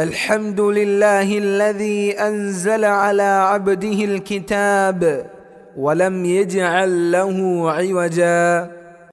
الحمد لله الذي انزل على عبده الكتاب ولم يجعل له عوجا